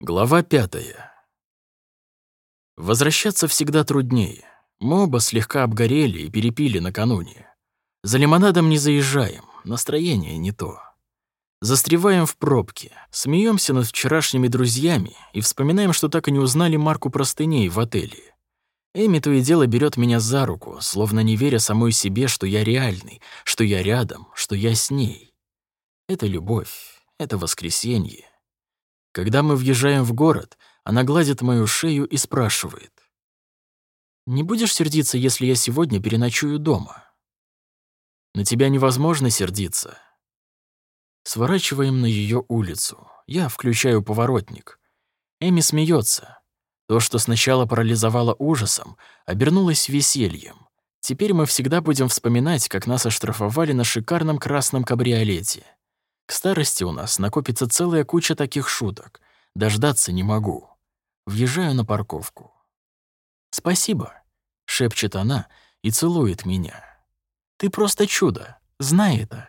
Глава пятая. Возвращаться всегда труднее. Мы оба слегка обгорели и перепили накануне. За лимонадом не заезжаем, настроение не то. Застреваем в пробке, смеемся над вчерашними друзьями и вспоминаем, что так и не узнали марку простыней в отеле. Эми то и дело берет меня за руку, словно не веря самой себе, что я реальный, что я рядом, что я с ней. Это любовь, это воскресенье. Когда мы въезжаем в город, она гладит мою шею и спрашивает. «Не будешь сердиться, если я сегодня переночую дома?» «На тебя невозможно сердиться». Сворачиваем на ее улицу. Я включаю поворотник. Эми смеется. То, что сначала парализовало ужасом, обернулось весельем. Теперь мы всегда будем вспоминать, как нас оштрафовали на шикарном красном кабриолете. К старости у нас накопится целая куча таких шуток. Дождаться не могу. Въезжаю на парковку. «Спасибо», — шепчет она и целует меня. «Ты просто чудо, знай это».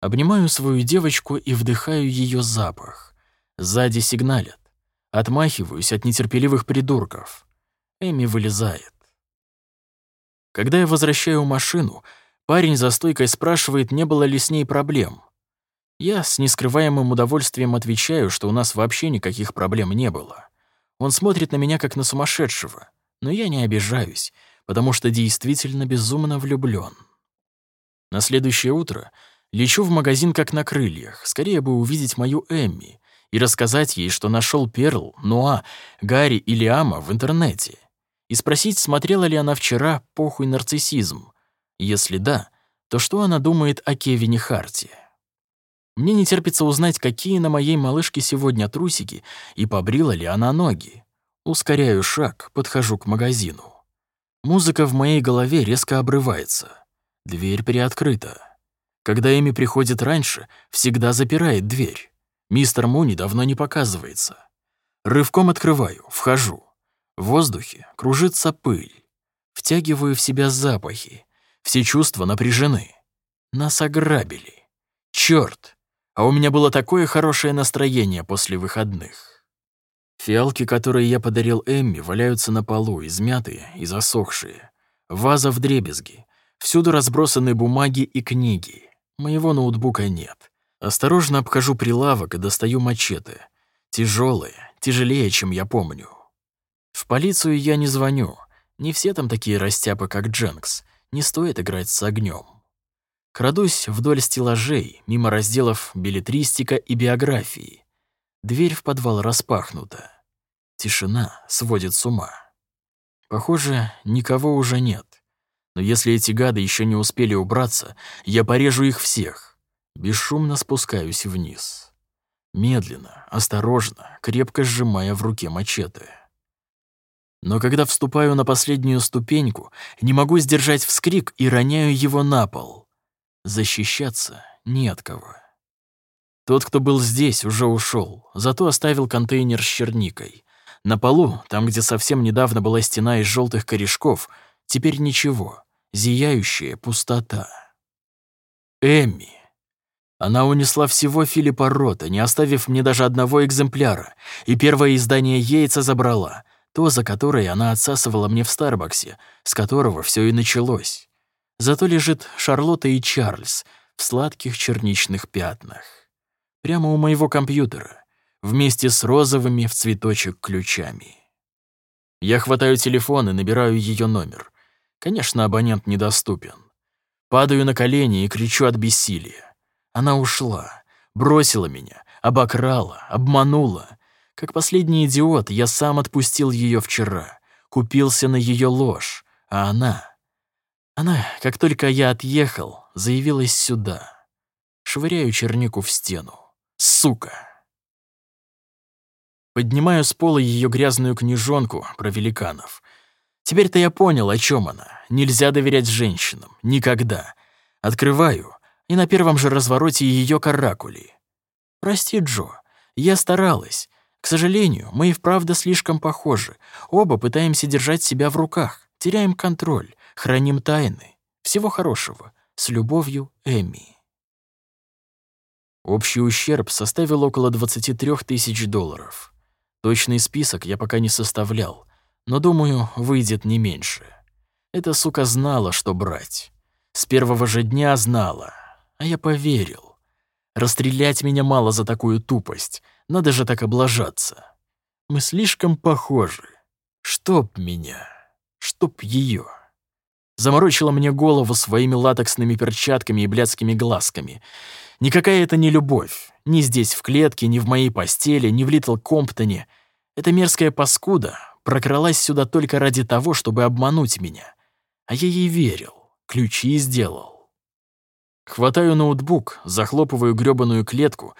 Обнимаю свою девочку и вдыхаю ее запах. Сзади сигналят. Отмахиваюсь от нетерпеливых придурков. Эми вылезает. Когда я возвращаю машину, парень за стойкой спрашивает, не было ли с ней проблем. Я с нескрываемым удовольствием отвечаю, что у нас вообще никаких проблем не было. Он смотрит на меня как на сумасшедшего, но я не обижаюсь, потому что действительно безумно влюблён. На следующее утро лечу в магазин как на крыльях, скорее бы увидеть мою Эмми и рассказать ей, что нашел Перл, Нуа, Гарри и Лиама в интернете, и спросить, смотрела ли она вчера «Похуй нарциссизм». Если да, то что она думает о Кевине Харте? Мне не терпится узнать, какие на моей малышке сегодня трусики и побрила ли она ноги. Ускоряю шаг, подхожу к магазину. Музыка в моей голове резко обрывается. Дверь приоткрыта. Когда Эми приходит раньше, всегда запирает дверь. Мистер Муни давно не показывается. Рывком открываю, вхожу. В воздухе кружится пыль. Втягиваю в себя запахи. Все чувства напряжены. Нас ограбили. Чёрт! А у меня было такое хорошее настроение после выходных. Фиалки, которые я подарил Эмми, валяются на полу, измятые и засохшие. Ваза в дребезги. Всюду разбросаны бумаги и книги. Моего ноутбука нет. Осторожно обхожу прилавок и достаю мачете. Тяжелые, тяжелее, чем я помню. В полицию я не звоню. Не все там такие растяпы, как Дженкс. Не стоит играть с огнем. Крадусь вдоль стеллажей, мимо разделов билетристика и биографии. Дверь в подвал распахнута. Тишина сводит с ума. Похоже, никого уже нет. Но если эти гады еще не успели убраться, я порежу их всех. Бесшумно спускаюсь вниз. Медленно, осторожно, крепко сжимая в руке мачете. Но когда вступаю на последнюю ступеньку, не могу сдержать вскрик и роняю его на пол. Защищаться не от кого. Тот, кто был здесь, уже ушел, зато оставил контейнер с черникой. На полу, там, где совсем недавно была стена из желтых корешков, теперь ничего, зияющая пустота. Эмми. Она унесла всего Филиппа Рота, не оставив мне даже одного экземпляра, и первое издание яйца забрала, то, за которое она отсасывала мне в Старбаксе, с которого все и началось. Зато лежит Шарлотта и Чарльз в сладких черничных пятнах. Прямо у моего компьютера, вместе с розовыми в цветочек ключами. Я хватаю телефон и набираю ее номер. Конечно, абонент недоступен. Падаю на колени и кричу от бессилия. Она ушла, бросила меня, обокрала, обманула. Как последний идиот, я сам отпустил ее вчера, купился на ее ложь, а она она, как только я отъехал, заявилась сюда. Швыряю чернику в стену. Сука! Поднимаю с пола ее грязную книжонку про великанов. Теперь-то я понял, о чем она. Нельзя доверять женщинам. Никогда. Открываю, и на первом же развороте ее каракули. Прости, Джо, я старалась. К сожалению, мы и вправду слишком похожи. Оба пытаемся держать себя в руках, теряем контроль. Храним тайны. Всего хорошего. С любовью, Эми. Общий ущерб составил около 23 тысяч долларов. Точный список я пока не составлял, но, думаю, выйдет не меньше. Эта сука знала, что брать. С первого же дня знала, а я поверил. Расстрелять меня мало за такую тупость, надо же так облажаться. Мы слишком похожи. Чтоб меня, чтоб ее. Заморочила мне голову своими латексными перчатками и блядскими глазками. Никакая это не любовь. Ни здесь в клетке, ни в моей постели, ни в Литл Комптоне. Эта мерзкая паскуда прокралась сюда только ради того, чтобы обмануть меня. А я ей верил, ключи сделал. Хватаю ноутбук, захлопываю грёбаную клетку,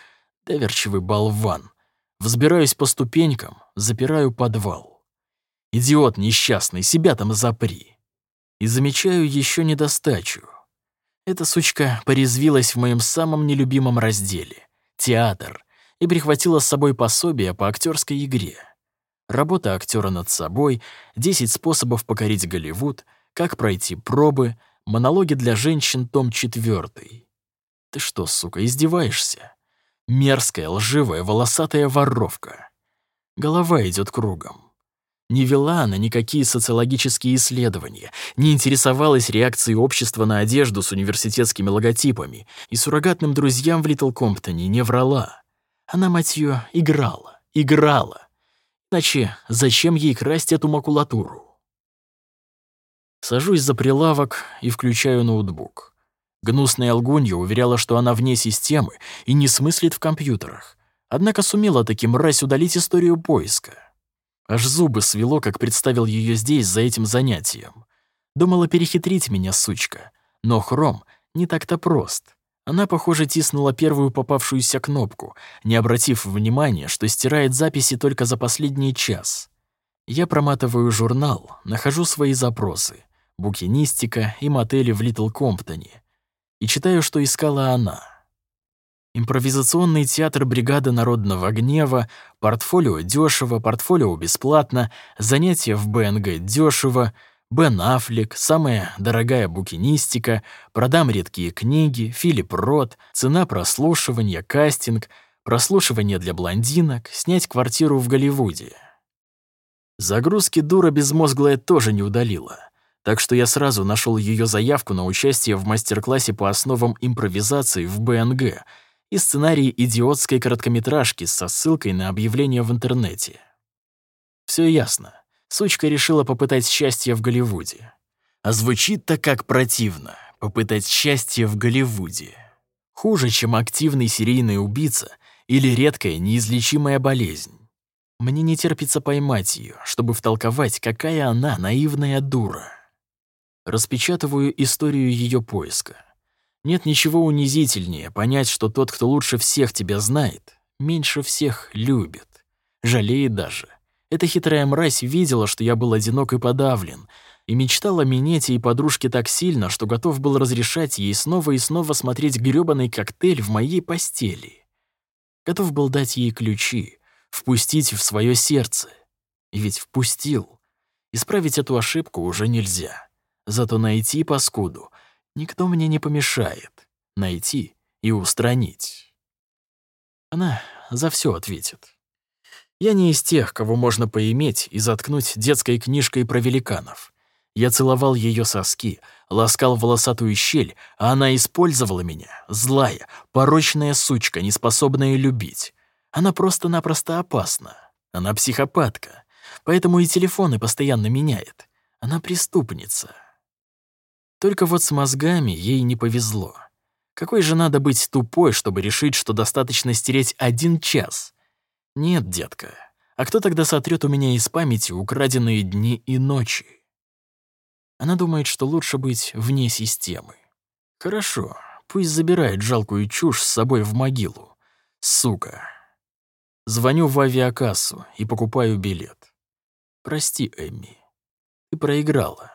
доверчивый болван. Взбираюсь по ступенькам, запираю подвал. Идиот несчастный, себя там запри. И замечаю еще недостачу. Эта сучка порезвилась в моем самом нелюбимом разделе — театр, и прихватила с собой пособие по актерской игре. Работа актера над собой, 10 способов покорить Голливуд, как пройти пробы, монологи для женщин, том 4. Ты что, сука, издеваешься? Мерзкая, лживая, волосатая воровка. Голова идет кругом. Не вела она никакие социологические исследования, не интересовалась реакцией общества на одежду с университетскими логотипами и суррогатным друзьям в Литл Комптоне не врала. Она, мать её, играла, играла. Иначе зачем ей красть эту макулатуру? Сажусь за прилавок и включаю ноутбук. Гнусная лгунья уверяла, что она вне системы и не смыслит в компьютерах. Однако сумела таким мразь удалить историю поиска. Аж зубы свело, как представил ее здесь за этим занятием. Думала перехитрить меня, сучка. Но Хром не так-то прост. Она, похоже, тиснула первую попавшуюся кнопку, не обратив внимания, что стирает записи только за последний час. Я проматываю журнал, нахожу свои запросы. Букинистика и мотели в Литл Комптоне. И читаю, что искала она — Импровизационный театр бригады народного гнева, портфолио дешево, портфолио бесплатно, занятия в БНГ дешево, Бен Аффлек, самая дорогая букинистика, продам редкие книги, Филипп Рот, цена прослушивания, кастинг, прослушивание для блондинок, снять квартиру в Голливуде. Загрузки дура безмозглая тоже не удалила. Так что я сразу нашел ее заявку на участие в мастер-классе по основам импровизации в БНГ — и сценарий идиотской короткометражки со ссылкой на объявление в интернете. Все ясно. Сучка решила попытать счастье в Голливуде. А звучит-то как противно — попытать счастье в Голливуде. Хуже, чем активный серийный убийца или редкая неизлечимая болезнь. Мне не терпится поймать ее, чтобы втолковать, какая она наивная дура. Распечатываю историю ее поиска. Нет ничего унизительнее понять, что тот, кто лучше всех тебя знает, меньше всех любит. Жалеет даже. Эта хитрая мразь видела, что я был одинок и подавлен, и мечтал о минете и подружке так сильно, что готов был разрешать ей снова и снова смотреть грёбаный коктейль в моей постели. Готов был дать ей ключи, впустить в свое сердце. И ведь впустил. Исправить эту ошибку уже нельзя. Зато найти паскуду — никто мне не помешает найти и устранить. Она за все ответит. Я не из тех, кого можно поиметь и заткнуть детской книжкой про великанов. Я целовал ее соски, ласкал волосатую щель, а она использовала меня, злая, порочная сучка, неспособная любить. Она просто-напросто опасна. Она психопатка, поэтому и телефоны постоянно меняет. Она преступница. Только вот с мозгами ей не повезло. Какой же надо быть тупой, чтобы решить, что достаточно стереть один час? Нет, детка. А кто тогда сотрет у меня из памяти украденные дни и ночи? Она думает, что лучше быть вне системы. Хорошо, пусть забирает жалкую чушь с собой в могилу. Сука. Звоню в авиакассу и покупаю билет. Прости, Эмми. Ты проиграла.